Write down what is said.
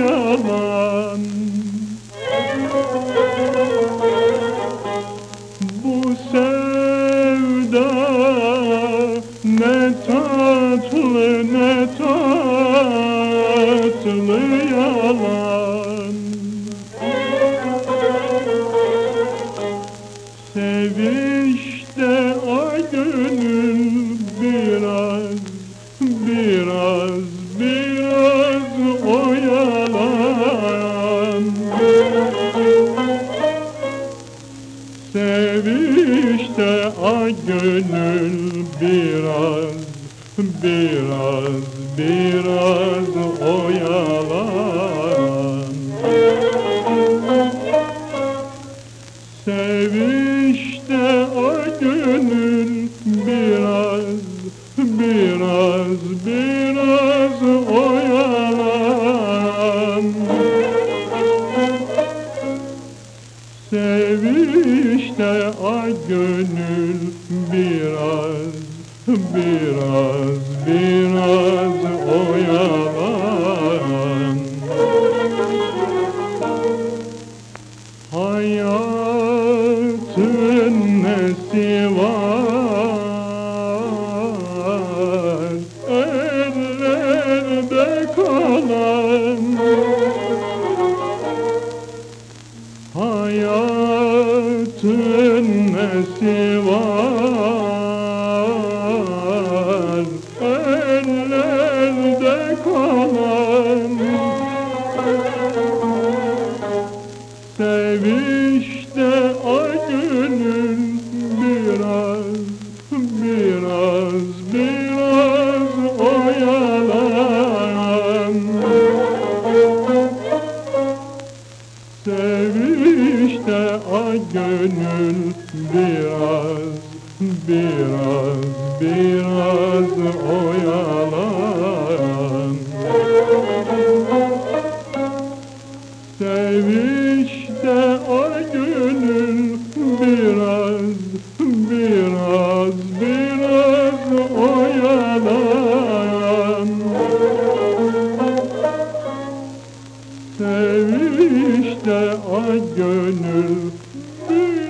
yalan Bu sevda ne tatlı ne tatlı yalan. Sevişte ay gönül biraz biraz Sevişte ay gönül biraz biraz biraz oyalan. Sevişte ay gönül biraz biraz biraz oyalan. Sevişte ay gönül biraz biraz biraz oyalan. Hayatın nesi var Nesi var. Ellerde kalan Sevişte gönül biraz biraz biraz oyalan Sevişte ay gönül biraz biraz biraz oyalan Sevişte ay gönül biraz biraz biraz oyalan gönül. bir